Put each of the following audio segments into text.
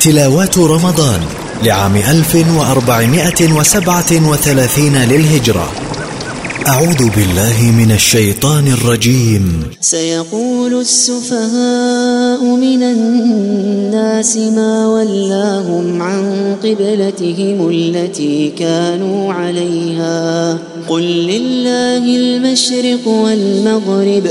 تلاوات رمضان لعام 1437 للهجرة. أعوذ بالله من الشيطان الرجيم. سيقول السفهاء من الناس ما ولاهم عن قبلتهم التي كانوا عليها. قل لله المشرق والمغرب.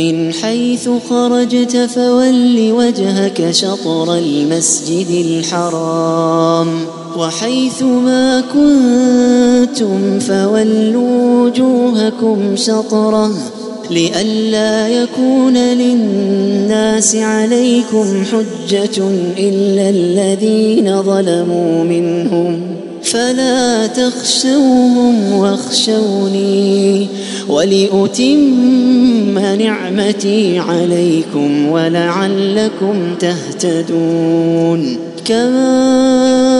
ومن حيث خرجت فول وجهك شطر المسجد الحرام وحيث ما كنتم فولوا وجوهكم شطره لئلا يكون للناس عليكم حجة إلا الذين ظلموا منهم فلا تخشوهم واخشوني ولأتم نعمتي عليكم ولعلكم تهتدون كما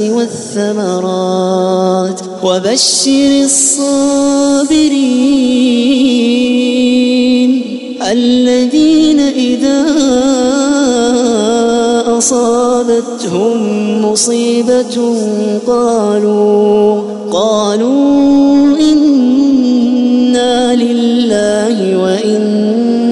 والثمرات وبشر الصابرين الذين إذا أصابتهم مصيبة قالوا قالوا إنا لله وإنا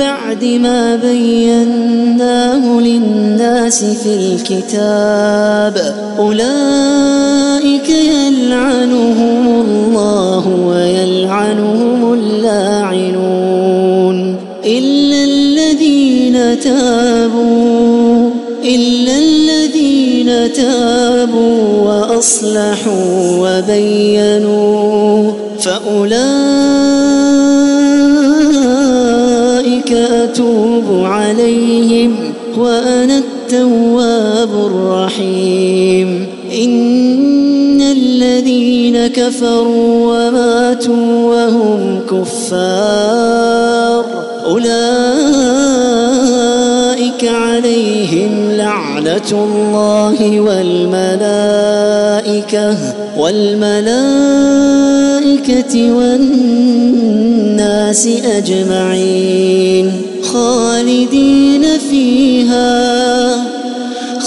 بعد ما بيناه للناس في الكتاب أولئك يلعنهم الله ويلعنهم اللاعنون إلا الذين تابوا إلا الذين تابوا وأصلحوا التواب الرحيم. إن الذين كفروا وماتوا وهم كفار. أولئك عليهم لعنة الله والملائكة والملائكة والناس أجمعين. خالدين فيها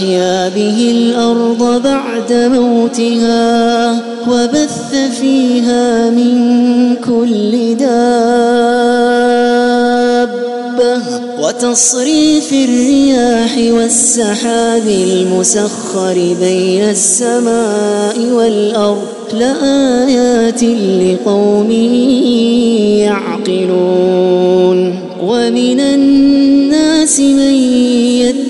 فأحيا به الأرض بعد موتها وبث فيها من كل دابة وتصريف الرياح والسحاب المسخر بين السماء والأرض لآيات لقوم يعقلون ومن الناس من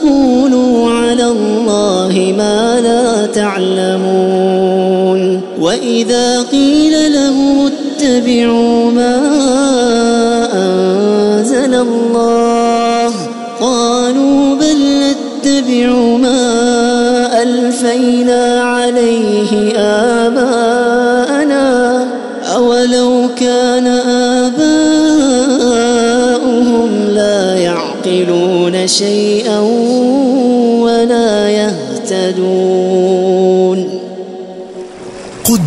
تقولوا على الله ما لا تعلمون وإذا قيل لهم اتبعوا ما أنزل الله قالوا بل نتبع ما ألفينا عليه آباءنا أولو كان آباؤهم لا يعقلون شيئا